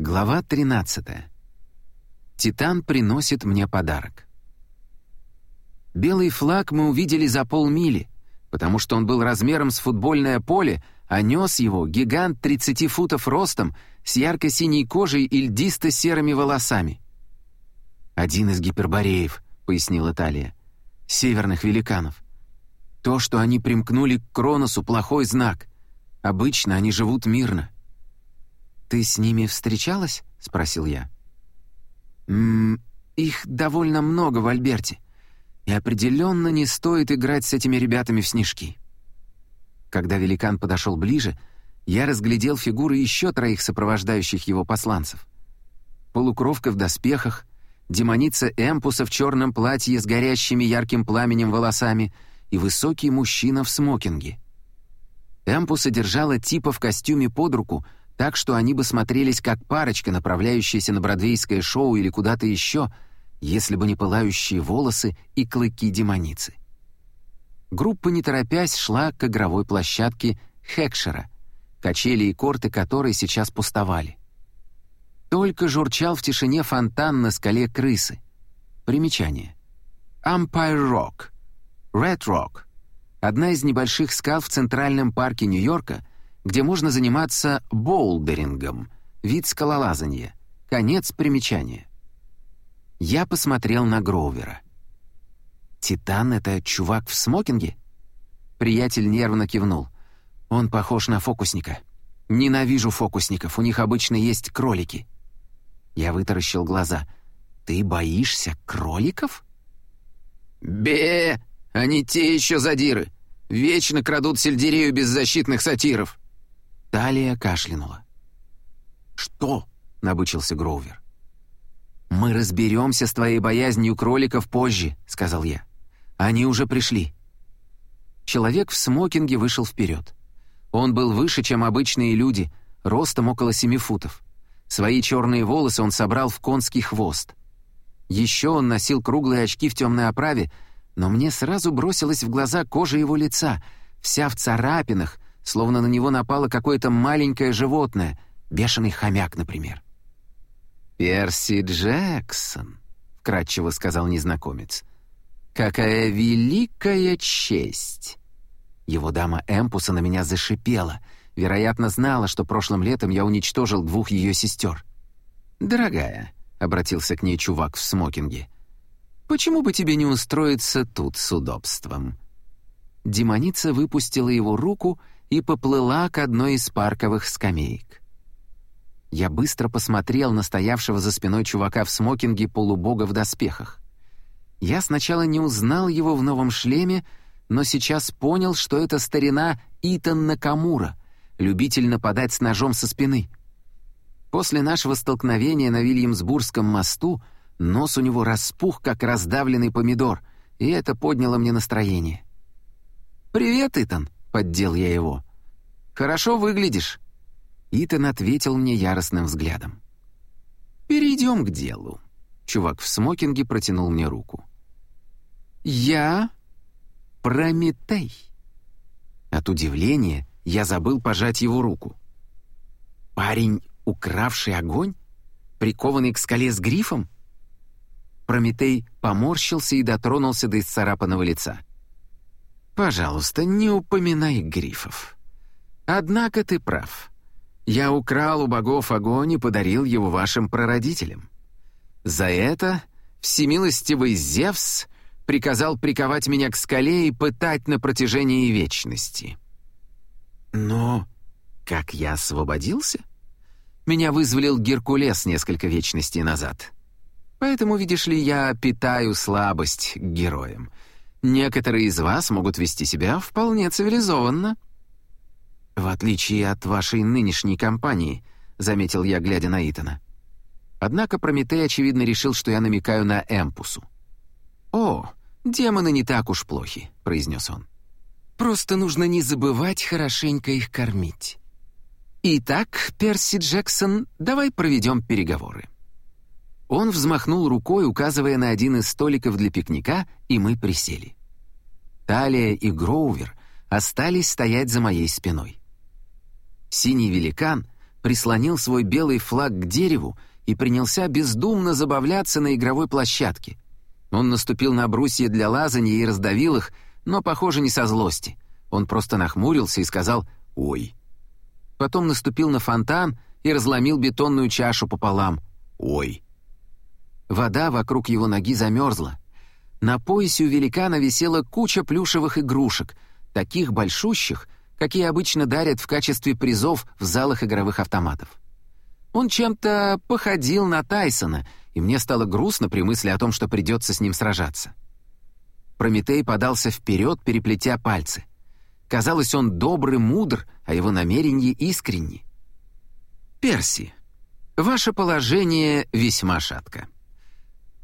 Глава 13. Титан приносит мне подарок. Белый флаг мы увидели за полмили, потому что он был размером с футбольное поле, а нес его гигант 30 футов ростом с ярко-синей кожей и льдисто-серыми волосами. «Один из гипербореев», — пояснила Талия, — «северных великанов. То, что они примкнули к Кроносу, плохой знак. Обычно они живут мирно». «Ты с ними встречалась?» — спросил я. «Ммм, их довольно много в Альберте, и определенно не стоит играть с этими ребятами в снежки». Когда великан подошел ближе, я разглядел фигуры еще троих сопровождающих его посланцев. Полукровка в доспехах, демоница Эмпуса в черном платье с горящими ярким пламенем волосами и высокий мужчина в смокинге. Эмпуса держала типа в костюме под руку — так что они бы смотрелись как парочка, направляющаяся на бродвейское шоу или куда-то еще, если бы не пылающие волосы и клыки демоницы. Группа, не торопясь, шла к игровой площадке Хекшера, качели и корты которой сейчас пустовали. Только журчал в тишине фонтан на скале крысы. Примечание. Empire Rock. Red Rock. Одна из небольших скал в Центральном парке Нью-Йорка — где можно заниматься боулдерингом, вид скалолазания. Конец примечания. Я посмотрел на Гроувера. «Титан — это чувак в смокинге?» Приятель нервно кивнул. «Он похож на фокусника. Ненавижу фокусников, у них обычно есть кролики». Я вытаращил глаза. «Ты боишься кроликов?» «Бе! Они те еще задиры! Вечно крадут сельдерею беззащитных сатиров!» Талия кашлянула. «Что?» — набычился Гроувер. «Мы разберемся с твоей боязнью кроликов позже», — сказал я. «Они уже пришли». Человек в смокинге вышел вперед. Он был выше, чем обычные люди, ростом около семи футов. Свои черные волосы он собрал в конский хвост. Еще он носил круглые очки в темной оправе, но мне сразу бросилась в глаза кожа его лица, вся в царапинах, словно на него напало какое-то маленькое животное, бешеный хомяк, например. «Перси Джексон», — вкратчиво сказал незнакомец. «Какая великая честь!» Его дама Эмпуса на меня зашипела, вероятно, знала, что прошлым летом я уничтожил двух ее сестер. «Дорогая», — обратился к ней чувак в смокинге, «почему бы тебе не устроиться тут с удобством?» Демоница выпустила его руку и поплыла к одной из парковых скамеек. Я быстро посмотрел на стоявшего за спиной чувака в смокинге полубога в доспехах. Я сначала не узнал его в новом шлеме, но сейчас понял, что это старина Итан Накамура, любитель нападать с ножом со спины. После нашего столкновения на Вильямсбургском мосту нос у него распух, как раздавленный помидор, и это подняло мне настроение. «Привет, Итан», — поддел я его. «Хорошо выглядишь». Итан ответил мне яростным взглядом. «Перейдем к делу». Чувак в смокинге протянул мне руку. «Я Прометей». От удивления я забыл пожать его руку. «Парень, укравший огонь? Прикованный к скале с грифом?» Прометей поморщился и дотронулся до исцарапанного лица. Пожалуйста, не упоминай грифов. Однако ты прав. Я украл у богов огонь и подарил его вашим прародителям. За это всемилостивый Зевс приказал приковать меня к скале и пытать на протяжении вечности. Но как я освободился? Меня вызволил Геркулес несколько вечностей назад. Поэтому, видишь ли, я питаю слабость к героям — Некоторые из вас могут вести себя вполне цивилизованно». «В отличие от вашей нынешней компании», — заметил я, глядя на Итана. Однако Прометей, очевидно, решил, что я намекаю на Эмпусу. «О, демоны не так уж плохи», — произнес он. «Просто нужно не забывать хорошенько их кормить. Итак, Перси Джексон, давай проведем переговоры». Он взмахнул рукой, указывая на один из столиков для пикника, и мы присели. Талия и Гроувер остались стоять за моей спиной. Синий великан прислонил свой белый флаг к дереву и принялся бездумно забавляться на игровой площадке. Он наступил на брусья для лазания и раздавил их, но, похоже, не со злости. Он просто нахмурился и сказал «Ой». Потом наступил на фонтан и разломил бетонную чашу пополам. «Ой». Вода вокруг его ноги замерзла. На поясе у великана висела куча плюшевых игрушек, таких большущих, какие обычно дарят в качестве призов в залах игровых автоматов. Он чем-то походил на Тайсона, и мне стало грустно при мысли о том, что придется с ним сражаться. Прометей подался вперед, переплетя пальцы. Казалось, он добрый, мудр, а его намерения искренни. «Перси, ваше положение весьма шатко.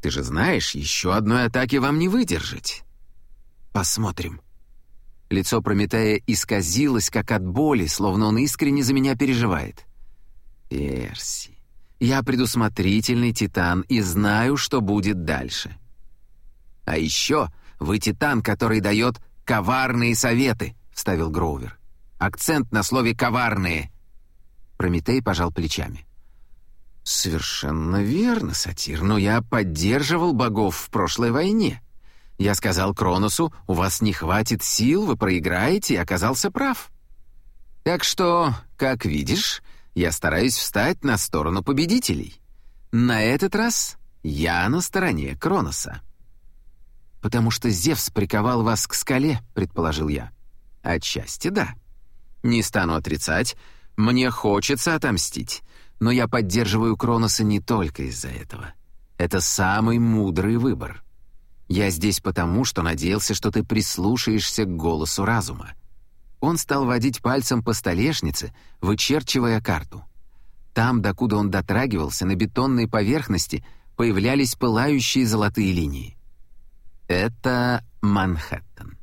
Ты же знаешь, еще одной атаки вам не выдержать. Посмотрим». Лицо Прометея исказилось, как от боли, словно он искренне за меня переживает. Перси. Я предусмотрительный титан и знаю, что будет дальше. А еще вы титан, который дает коварные советы, вставил Гроувер. Акцент на слове «коварные». Прометей пожал плечами. «Совершенно верно, Сатир, но я поддерживал богов в прошлой войне. Я сказал Кроносу, у вас не хватит сил, вы проиграете, и оказался прав. Так что, как видишь, я стараюсь встать на сторону победителей. На этот раз я на стороне Кроноса. «Потому что Зевс приковал вас к скале», — предположил я. «Отчасти да. Не стану отрицать, мне хочется отомстить, но я поддерживаю Кроноса не только из-за этого. Это самый мудрый выбор. Я здесь потому, что надеялся, что ты прислушаешься к голосу разума. Он стал водить пальцем по столешнице, вычерчивая карту. Там, докуда он дотрагивался, на бетонной поверхности появлялись пылающие золотые линии. Это Манхэттен.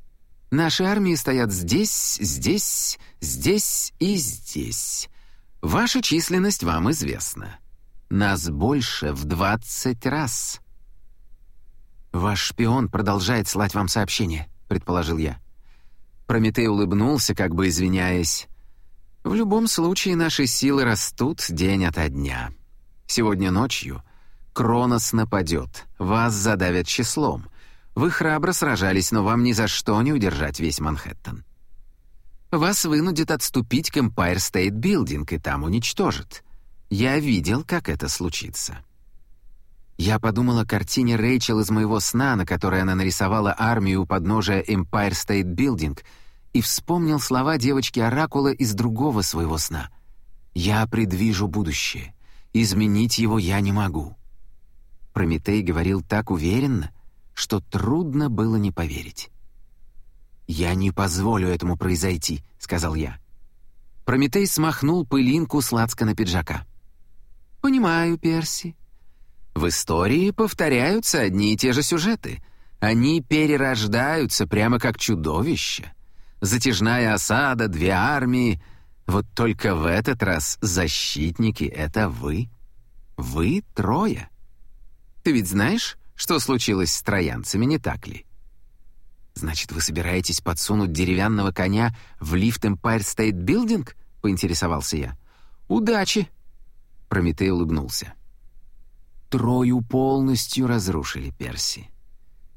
Наши армии стоят здесь, здесь, здесь и здесь. Ваша численность вам известна. Нас больше в двадцать раз. «Ваш шпион продолжает слать вам сообщения», — предположил я. Прометей улыбнулся, как бы извиняясь. «В любом случае наши силы растут день ото дня. Сегодня ночью Кронос нападет, вас задавят числом. Вы храбро сражались, но вам ни за что не удержать весь Манхэттен. Вас вынудит отступить к Empire State Building и там уничтожат. Я видел, как это случится». Я подумал о картине Рэйчел из моего сна, на которой она нарисовала армию у подножия Empire State Building — и вспомнил слова девочки-оракула из другого своего сна. «Я предвижу будущее. Изменить его я не могу». Прометей говорил так уверенно, что трудно было не поверить. «Я не позволю этому произойти», — сказал я. Прометей смахнул пылинку с на пиджака. «Понимаю, Перси. В истории повторяются одни и те же сюжеты. Они перерождаются прямо как чудовища затяжная осада, две армии. Вот только в этот раз защитники — это вы. Вы трое. Ты ведь знаешь, что случилось с троянцами, не так ли? Значит, вы собираетесь подсунуть деревянного коня в лифт Empire State Building? Поинтересовался я. Удачи! Прометей улыбнулся. Трою полностью разрушили Перси.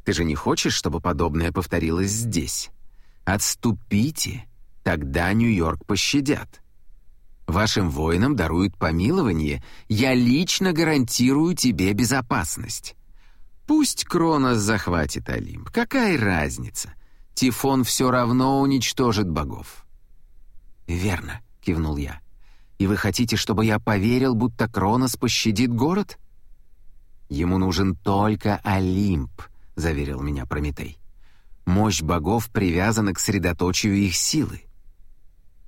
Ты же не хочешь, чтобы подобное повторилось здесь? Отступите, тогда Нью-Йорк пощадят. Вашим воинам даруют помилование, я лично гарантирую тебе безопасность. Пусть Кронос захватит Олимп, какая разница? Тифон все равно уничтожит богов». «Верно», — кивнул я. «И вы хотите, чтобы я поверил, будто Кронос пощадит город?» «Ему нужен только Олимп», — заверил меня Прометей. Мощь богов привязана к средоточию их силы.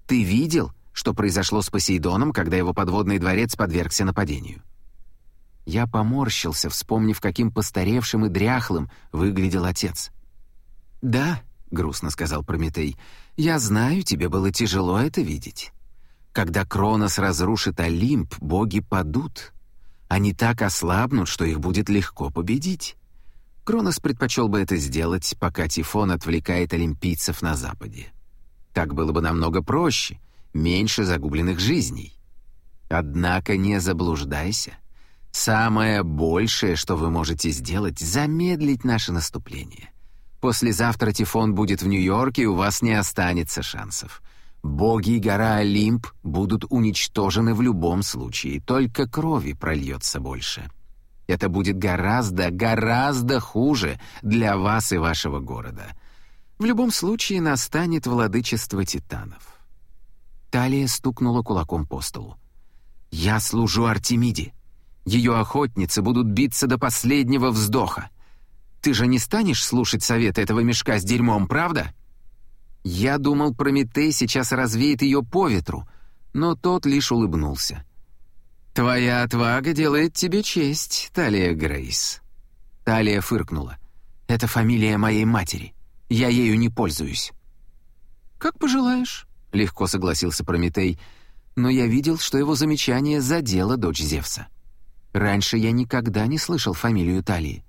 Ты видел, что произошло с Посейдоном, когда его подводный дворец подвергся нападению? Я поморщился, вспомнив, каким постаревшим и дряхлым выглядел отец. «Да», — грустно сказал Прометей, — «я знаю, тебе было тяжело это видеть. Когда Кронос разрушит Олимп, боги падут. Они так ослабнут, что их будет легко победить. Кронос предпочел бы это сделать, пока Тифон отвлекает олимпийцев на Западе. Так было бы намного проще, меньше загубленных жизней. Однако не заблуждайся. Самое большее, что вы можете сделать, замедлить наше наступление. Послезавтра Тифон будет в Нью-Йорке, и у вас не останется шансов. Боги и гора Олимп будут уничтожены в любом случае, только крови прольется больше. Это будет гораздо, гораздо хуже для вас и вашего города. В любом случае настанет владычество титанов. Талия стукнула кулаком по столу. «Я служу Артемиде. Ее охотницы будут биться до последнего вздоха. Ты же не станешь слушать советы этого мешка с дерьмом, правда?» Я думал, Прометей сейчас развеет ее по ветру, но тот лишь улыбнулся. «Твоя отвага делает тебе честь, Талия Грейс». Талия фыркнула. «Это фамилия моей матери. Я ею не пользуюсь». «Как пожелаешь», — легко согласился Прометей, но я видел, что его замечание задело дочь Зевса. Раньше я никогда не слышал фамилию Талии.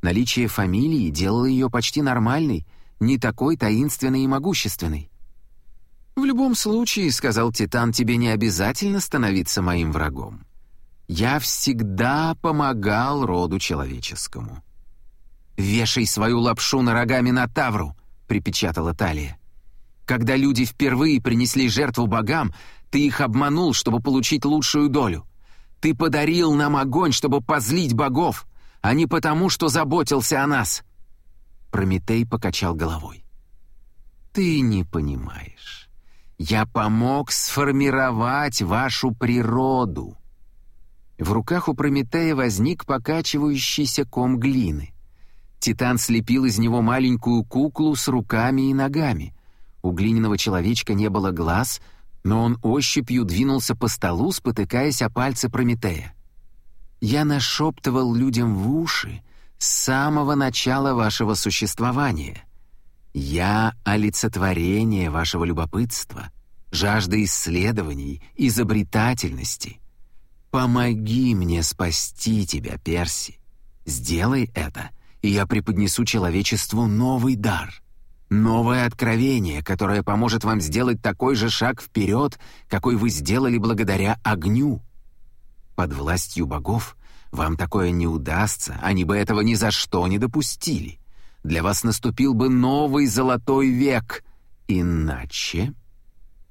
Наличие фамилии делало ее почти нормальной — не такой таинственный и могущественный. «В любом случае, — сказал Титан, — тебе не обязательно становиться моим врагом. Я всегда помогал роду человеческому». «Вешай свою лапшу на рогами на Тавру!» — припечатала Талия. «Когда люди впервые принесли жертву богам, ты их обманул, чтобы получить лучшую долю. Ты подарил нам огонь, чтобы позлить богов, а не потому, что заботился о нас. Прометей покачал головой. «Ты не понимаешь. Я помог сформировать вашу природу». В руках у Прометея возник покачивающийся ком глины. Титан слепил из него маленькую куклу с руками и ногами. У глиняного человечка не было глаз, но он ощупью двинулся по столу, спотыкаясь о пальцы Прометея. Я нашептывал людям в уши, с самого начала вашего существования. Я — олицетворение вашего любопытства, жажда исследований, изобретательности. Помоги мне спасти тебя, Перси. Сделай это, и я преподнесу человечеству новый дар, новое откровение, которое поможет вам сделать такой же шаг вперед, какой вы сделали благодаря огню. Под властью богов — вам такое не удастся, они бы этого ни за что не допустили. Для вас наступил бы новый золотой век. Иначе...»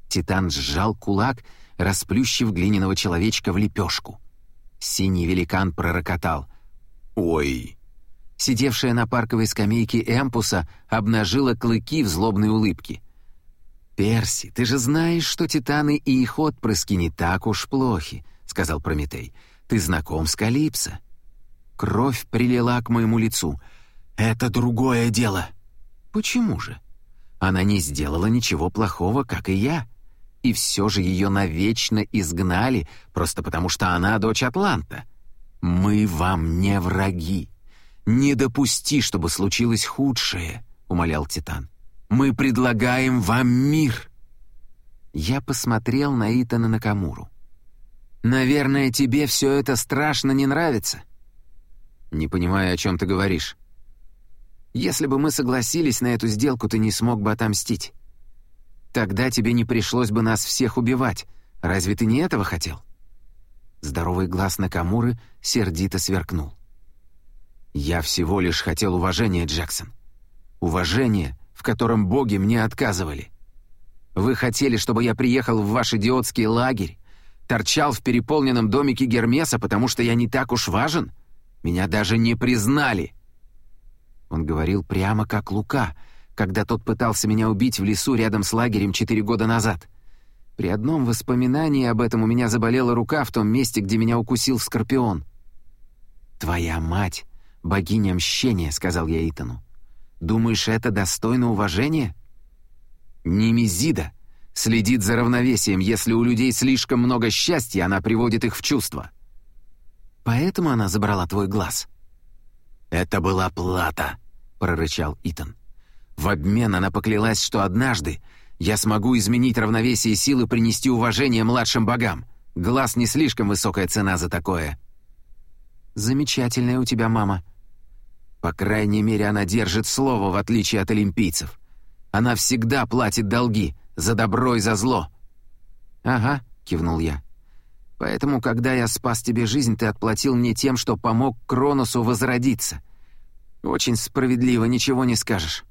Титан сжал кулак, расплющив глиняного человечка в лепешку. Синий великан пророкотал. «Ой!» Сидевшая на парковой скамейке Эмпуса обнажила клыки в злобной улыбке. «Перси, ты же знаешь, что титаны и их отпрыски не так уж плохи», — сказал Прометей. Ты знаком с Калипсо?» Кровь прилила к моему лицу. «Это другое дело». «Почему же?» Она не сделала ничего плохого, как и я. И все же ее навечно изгнали, просто потому что она дочь Атланта. Мы вам не враги. Не допусти, чтобы случилось худшее, умолял Титан. Мы предлагаем вам мир. Я посмотрел на Итана Накамуру. Наверное, тебе все это страшно не нравится». «Не понимаю, о чем ты говоришь». «Если бы мы согласились на эту сделку, ты не смог бы отомстить. Тогда тебе не пришлось бы нас всех убивать. Разве ты не этого хотел?» Здоровый глаз Накамуры сердито сверкнул. «Я всего лишь хотел уважения, Джексон. Уважения, в котором боги мне отказывали. Вы хотели, чтобы я приехал в ваш идиотский лагерь, торчал в переполненном домике Гермеса, потому что я не так уж важен? Меня даже не признали!» Он говорил прямо как Лука, когда тот пытался меня убить в лесу рядом с лагерем четыре года назад. При одном воспоминании об этом у меня заболела рука в том месте, где меня укусил скорпион. «Твоя мать — богиня мщения», — сказал я Итану. «Думаешь, это достойно уважения?» «Немезида», следит за равновесием. Если у людей слишком много счастья, она приводит их в чувство. Поэтому она забрала твой глаз. «Это была плата», — прорычал Итан. «В обмен она поклялась, что однажды я смогу изменить равновесие сил и принести уважение младшим богам. Глаз не слишком высокая цена за такое». «Замечательная у тебя мама». «По крайней мере, она держит слово, в отличие от олимпийцев. Она всегда платит долги, за добро и за зло». «Ага», — кивнул я. Поэтому, когда я спас тебе жизнь, ты отплатил мне тем, что помог Кроносу возродиться. Очень справедливо, ничего не скажешь».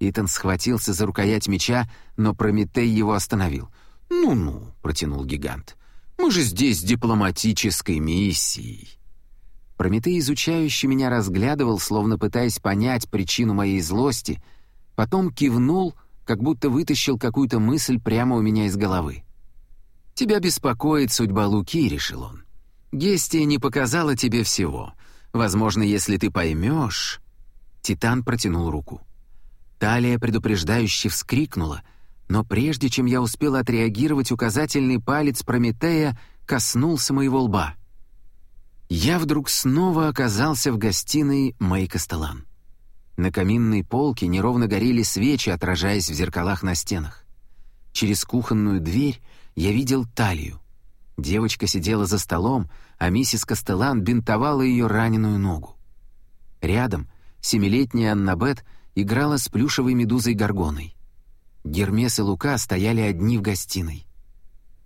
Итан схватился за рукоять меча, но Прометей его остановил. «Ну-ну», — протянул гигант, — «мы же здесь дипломатической миссией». Прометей, изучающий меня, разглядывал, словно пытаясь понять причину моей злости, потом кивнул, как будто вытащил какую-то мысль прямо у меня из головы. «Тебя беспокоит судьба Луки», — решил он. «Гестия не показала тебе всего. Возможно, если ты поймешь...» Титан протянул руку. Талия предупреждающе вскрикнула, но прежде чем я успел отреагировать, указательный палец Прометея коснулся моего лба. Я вдруг снова оказался в гостиной Мэй Костелан. На каминной полке неровно горели свечи, отражаясь в зеркалах на стенах. Через кухонную дверь я видел талию. Девочка сидела за столом, а миссис Костелан бинтовала ее раненую ногу. Рядом семилетняя Аннабет играла с плюшевой медузой Горгоной. Гермес и Лука стояли одни в гостиной.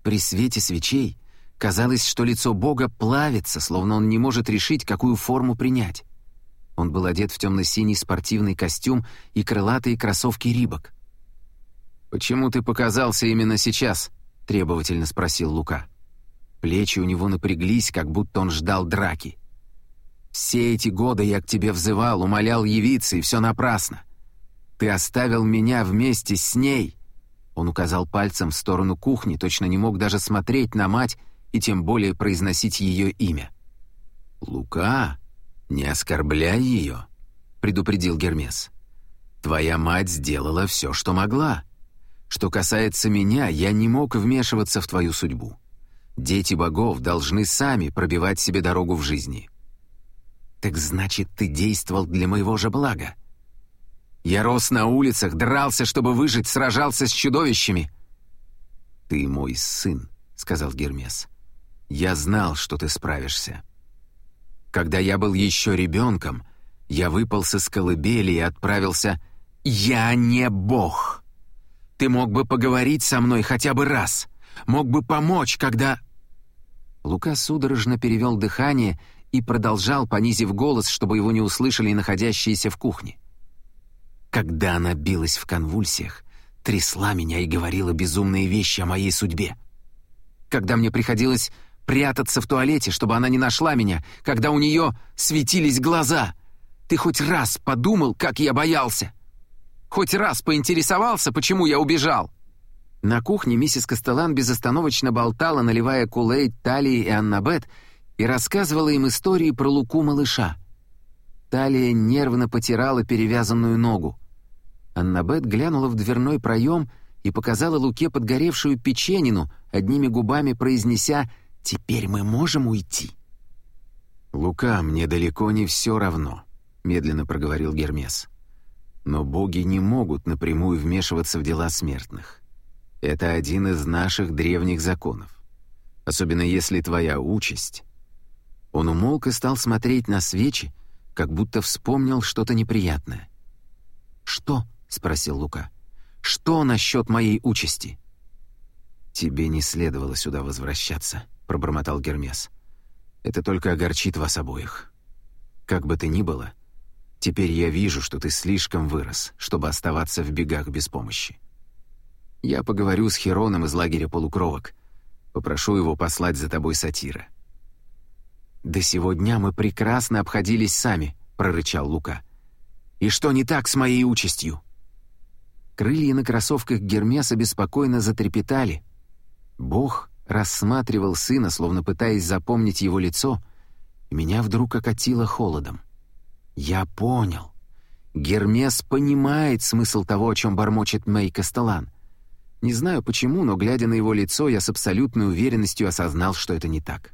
При свете свечей казалось, что лицо Бога плавится, словно он не может решить, какую форму принять. Он был одет в темно-синий спортивный костюм и крылатые кроссовки Рибок. «Почему ты показался именно сейчас?» — требовательно спросил Лука. Плечи у него напряглись, как будто он ждал драки. Все эти годы я к тебе взывал, умолял явиться, и все напрасно. Ты оставил меня вместе с ней». Он указал пальцем в сторону кухни, точно не мог даже смотреть на мать и тем более произносить ее имя. «Лука, не оскорбляй ее», — предупредил Гермес. «Твоя мать сделала все, что могла. Что касается меня, я не мог вмешиваться в твою судьбу. Дети богов должны сами пробивать себе дорогу в жизни. «Так значит, ты действовал для моего же блага?» «Я рос на улицах, дрался, чтобы выжить, сражался с чудовищами». «Ты мой сын», — сказал Гермес. «Я знал, что ты справишься. Когда я был еще ребенком, я выпал с колыбели и отправился... Я не бог! Ты мог бы поговорить со мной хотя бы раз, мог бы помочь, когда...» Лука судорожно перевел дыхание и продолжал, понизив голос, чтобы его не услышали находящиеся в кухне. Когда она билась в конвульсиях, трясла меня и говорила безумные вещи о моей судьбе. Когда мне приходилось прятаться в туалете, чтобы она не нашла меня, когда у нее светились глаза. Ты хоть раз подумал, как я боялся? Хоть раз поинтересовался, почему я убежал?» На кухне миссис Костелан безостановочно болтала, наливая кулей Талии и Аннабет, и рассказывала им истории про Луку-малыша. Талия нервно потирала перевязанную ногу. Аннабет глянула в дверной проем и показала Луке подгоревшую печенину, одними губами произнеся «Теперь мы можем уйти». «Лука, мне далеко не все равно», — медленно проговорил Гермес. «Но боги не могут напрямую вмешиваться в дела смертных. Это один из наших древних законов. Особенно если твоя участь он умолк и стал смотреть на свечи, как будто вспомнил что-то неприятное. «Что?» — спросил Лука. «Что насчет моей участи?» «Тебе не следовало сюда возвращаться», — пробормотал Гермес. «Это только огорчит вас обоих. Как бы то ни было, теперь я вижу, что ты слишком вырос, чтобы оставаться в бегах без помощи. Я поговорю с Хероном из лагеря полукровок, попрошу его послать за тобой сатира». «До сего дня мы прекрасно обходились сами», — прорычал Лука. «И что не так с моей участью?» Крылья на кроссовках Гермеса беспокойно затрепетали. Бог рассматривал сына, словно пытаясь запомнить его лицо, и меня вдруг окатило холодом. «Я понял. Гермес понимает смысл того, о чем бормочет Мэй Кастелан. Не знаю почему, но, глядя на его лицо, я с абсолютной уверенностью осознал, что это не так».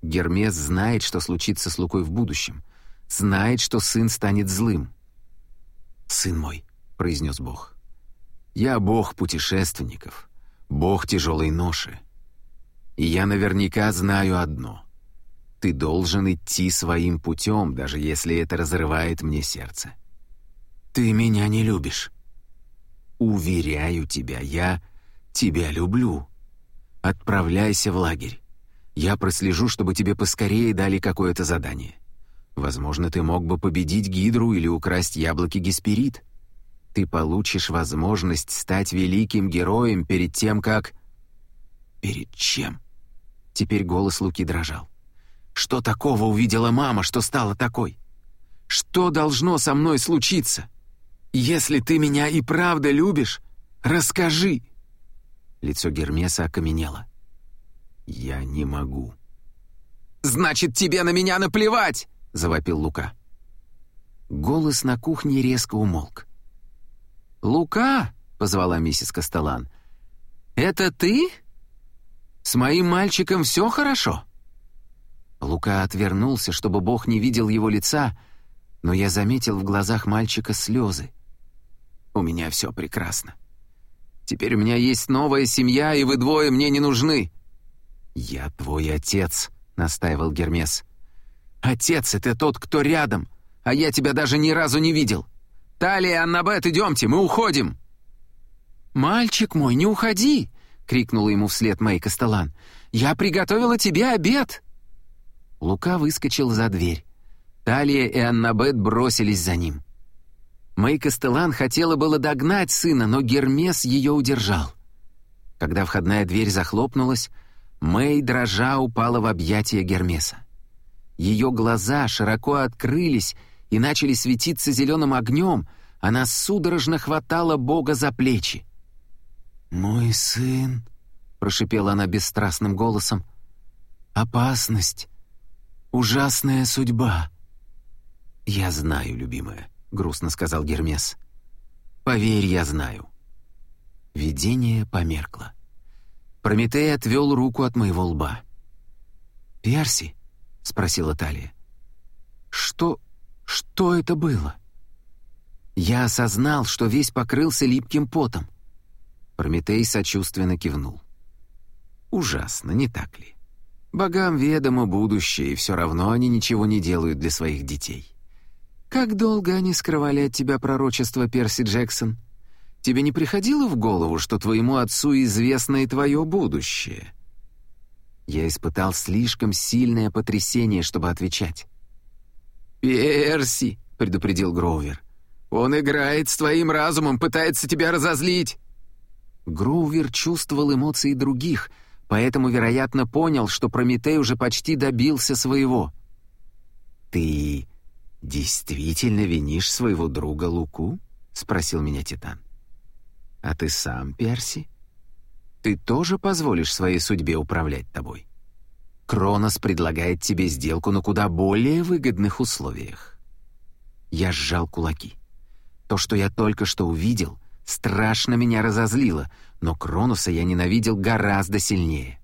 Гермес знает, что случится с Лукой в будущем. Знает, что сын станет злым. «Сын мой», — произнес Бог, — «я Бог путешественников, Бог тяжелой ноши. И я наверняка знаю одно. Ты должен идти своим путем, даже если это разрывает мне сердце. Ты меня не любишь. Уверяю тебя, я тебя люблю. Отправляйся в лагерь. Я прослежу, чтобы тебе поскорее дали какое-то задание. Возможно, ты мог бы победить Гидру или украсть яблоки Гесперид. Ты получишь возможность стать великим героем перед тем, как... Перед чем? Теперь голос Луки дрожал. Что такого увидела мама, что стала такой? Что должно со мной случиться? Если ты меня и правда любишь, расскажи!» Лицо Гермеса окаменело. «Я не могу». «Значит, тебе на меня наплевать!» — завопил Лука. Голос на кухне резко умолк. «Лука!» — позвала миссис Костелан. «Это ты? С моим мальчиком все хорошо?» Лука отвернулся, чтобы Бог не видел его лица, но я заметил в глазах мальчика слезы. «У меня все прекрасно. Теперь у меня есть новая семья, и вы двое мне не нужны». «Я твой отец», — настаивал Гермес. «Отец — это тот, кто рядом, а я тебя даже ни разу не видел. Талия, Аннабет, идемте, мы уходим!» «Мальчик мой, не уходи!» — крикнула ему вслед Мэй Костелан. «Я приготовила тебе обед!» Лука выскочил за дверь. Талия и Аннабет бросились за ним. Мэй Костелан хотела было догнать сына, но Гермес ее удержал. Когда входная дверь захлопнулась, Мэй, дрожа, упала в объятия Гермеса. Ее глаза широко открылись и начали светиться зеленым огнем, она судорожно хватала Бога за плечи. «Мой сын», — прошипела она бесстрастным голосом, — «опасность, ужасная судьба». «Я знаю, любимая», — грустно сказал Гермес. «Поверь, я знаю». Видение померкло. Прометей отвел руку от моего лба. «Перси?» — спросила Талия. «Что... что это было?» Я осознал, что весь покрылся липким потом. Прометей сочувственно кивнул. «Ужасно, не так ли? Богам ведомо будущее, и все равно они ничего не делают для своих детей. Как долго они скрывали от тебя пророчество, Перси Джексон? Тебе не приходило в голову, что твоему отцу известно и твое будущее?» Я испытал слишком сильное потрясение, чтобы отвечать. «Перси!» — предупредил Гроувер. «Он играет с твоим разумом, пытается тебя разозлить!» Гроувер чувствовал эмоции других, поэтому, вероятно, понял, что Прометей уже почти добился своего. «Ты действительно винишь своего друга Луку?» — спросил меня Титан. «А ты сам, Перси? Ты тоже позволишь своей судьбе управлять тобой? Кронос предлагает тебе сделку на куда более выгодных условиях». Я сжал кулаки. То, что я только что увидел, страшно меня разозлило, но Кроноса я ненавидел гораздо сильнее.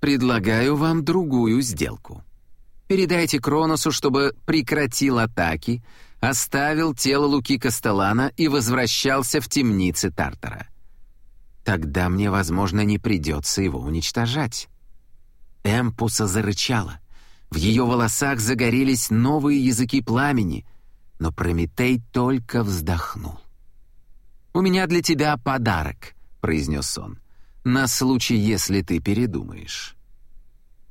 «Предлагаю вам другую сделку», Передайте Кроносу, чтобы прекратил атаки, оставил тело Луки Кастелана и возвращался в темницы Тартара. Тогда мне, возможно, не придется его уничтожать. Эмпуса зарычала. В ее волосах загорелись новые языки пламени, но Прометей только вздохнул. «У меня для тебя подарок», — произнес он, — «на случай, если ты передумаешь».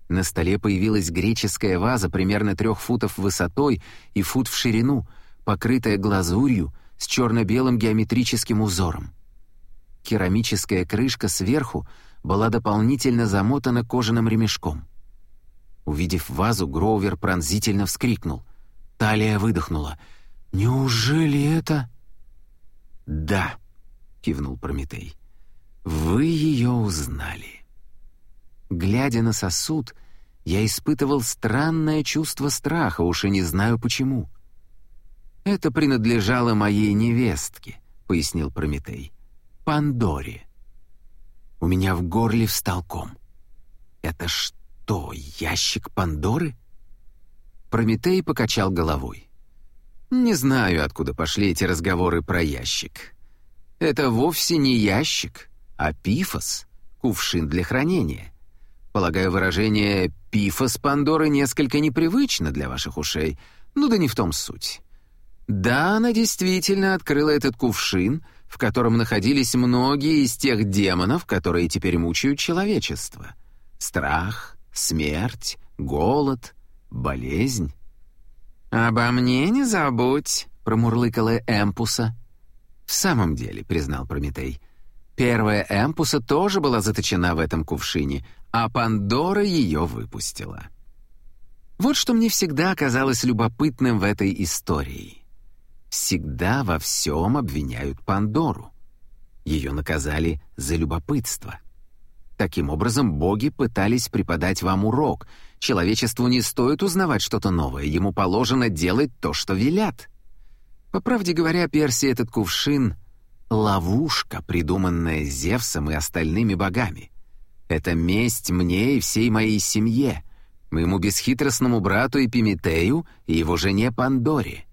На столе появилась греческая ваза примерно трех футов высотой и фут в ширину, покрытая глазурью с черно-белым геометрическим узором. Керамическая крышка сверху была дополнительно замотана кожаным ремешком. Увидев вазу, Гроувер пронзительно вскрикнул. Талия выдохнула. «Неужели это...» «Да», — кивнул Прометей. «Вы ее узнали». Глядя на сосуд, я испытывал странное чувство страха, уж и не знаю почему. «Это принадлежало моей невестке», — пояснил Прометей. «Пандоре». У меня в горле встал ком. «Это что, ящик Пандоры?» Прометей покачал головой. «Не знаю, откуда пошли эти разговоры про ящик. Это вовсе не ящик, а пифос, кувшин для хранения. Полагаю, выражение «пифа с Пандоры» несколько непривычно для ваших ушей, ну да не в том суть. Да, она действительно открыла этот кувшин, в котором находились многие из тех демонов, которые теперь мучают человечество. Страх, смерть, голод, болезнь. «Обо мне не забудь», — промурлыкала Эмпуса. «В самом деле», — признал Прометей, — «первая Эмпуса тоже была заточена в этом кувшине, а Пандора ее выпустила». Вот что мне всегда казалось любопытным в этой истории. Всегда во всем обвиняют Пандору. Ее наказали за любопытство. Таким образом, боги пытались преподать вам урок. Человечеству не стоит узнавать что-то новое, ему положено делать то, что велят. По правде говоря, Персия этот кувшин — ловушка, придуманная Зевсом и остальными богами. Это месть мне и всей моей семье, моему бесхитростному брату Эпиметею и его жене Пандоре.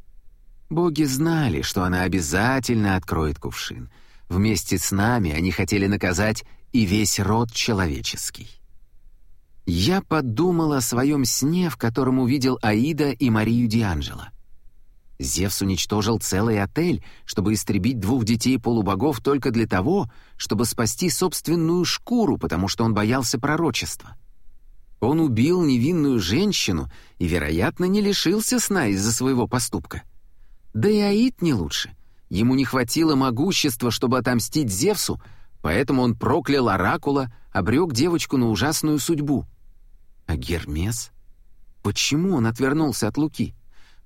Боги знали, что она обязательно откроет кувшин. Вместе с нами они хотели наказать и весь род человеческий. Я подумал о своем сне, в котором увидел Аида и Марию Дианджело. Зевс уничтожил целый отель, чтобы истребить двух детей полубогов только для того, чтобы спасти собственную шкуру, потому что он боялся пророчества. Он убил невинную женщину и, вероятно, не лишился сна из-за своего поступка. Да и Аид не лучше. Ему не хватило могущества, чтобы отомстить Зевсу, Поэтому он проклял Оракула, обрек девочку на ужасную судьбу. А Гермес? Почему он отвернулся от Луки?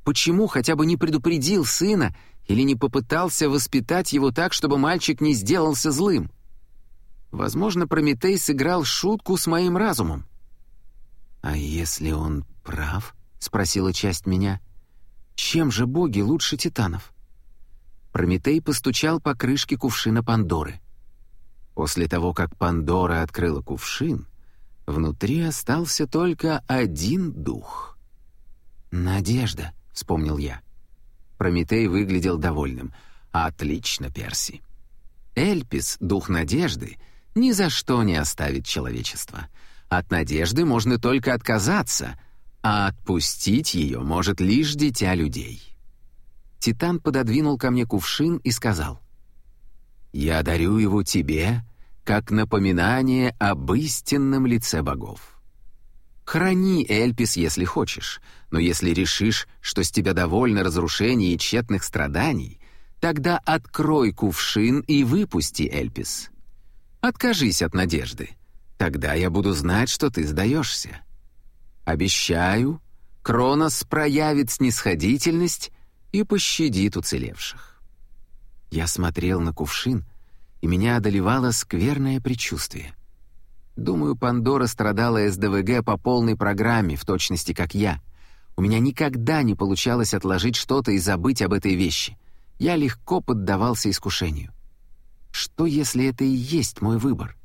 Почему хотя бы не предупредил сына или не попытался воспитать его так, чтобы мальчик не сделался злым? Возможно, Прометей сыграл шутку с моим разумом. «А если он прав?» — спросила часть меня. «Чем же боги лучше титанов?» Прометей постучал по крышке кувшина Пандоры. После того, как Пандора открыла кувшин, внутри остался только один дух. «Надежда», — вспомнил я. Прометей выглядел довольным. «Отлично, Перси. Эльпис, дух надежды, ни за что не оставит человечество. От надежды можно только отказаться, а отпустить ее может лишь дитя людей». Титан пододвинул ко мне кувшин и сказал, я дарю его тебе, как напоминание об истинном лице богов. Храни Эльпис, если хочешь, но если решишь, что с тебя довольно разрушений и тщетных страданий, тогда открой кувшин и выпусти Эльпис. Откажись от надежды, тогда я буду знать, что ты сдаешься. Обещаю, Кронос проявит снисходительность и пощадит уцелевших. Я смотрел на кувшин, и меня одолевало скверное предчувствие. Думаю, Пандора страдала СДВГ по полной программе, в точности как я. У меня никогда не получалось отложить что-то и забыть об этой вещи. Я легко поддавался искушению. Что, если это и есть мой выбор?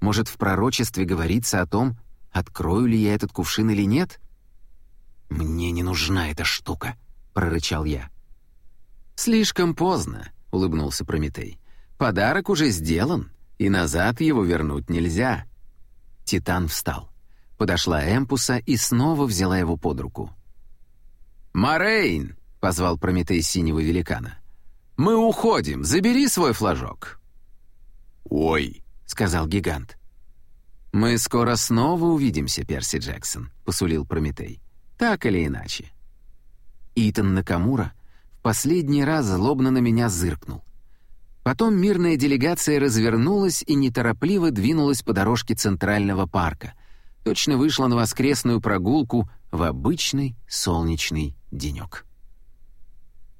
Может, в пророчестве говорится о том, открою ли я этот кувшин или нет? «Мне не нужна эта штука», — прорычал я. «Слишком поздно улыбнулся Прометей. «Подарок уже сделан, и назад его вернуть нельзя». Титан встал. Подошла Эмпуса и снова взяла его под руку. «Морейн!» — позвал Прометей синего великана. «Мы уходим, забери свой флажок». «Ой!» — сказал гигант. «Мы скоро снова увидимся, Перси Джексон», — посулил Прометей. «Так или иначе». Итан Накамура — последний раз злобно на меня зыркнул. Потом мирная делегация развернулась и неторопливо двинулась по дорожке Центрального парка. Точно вышла на воскресную прогулку в обычный солнечный денек.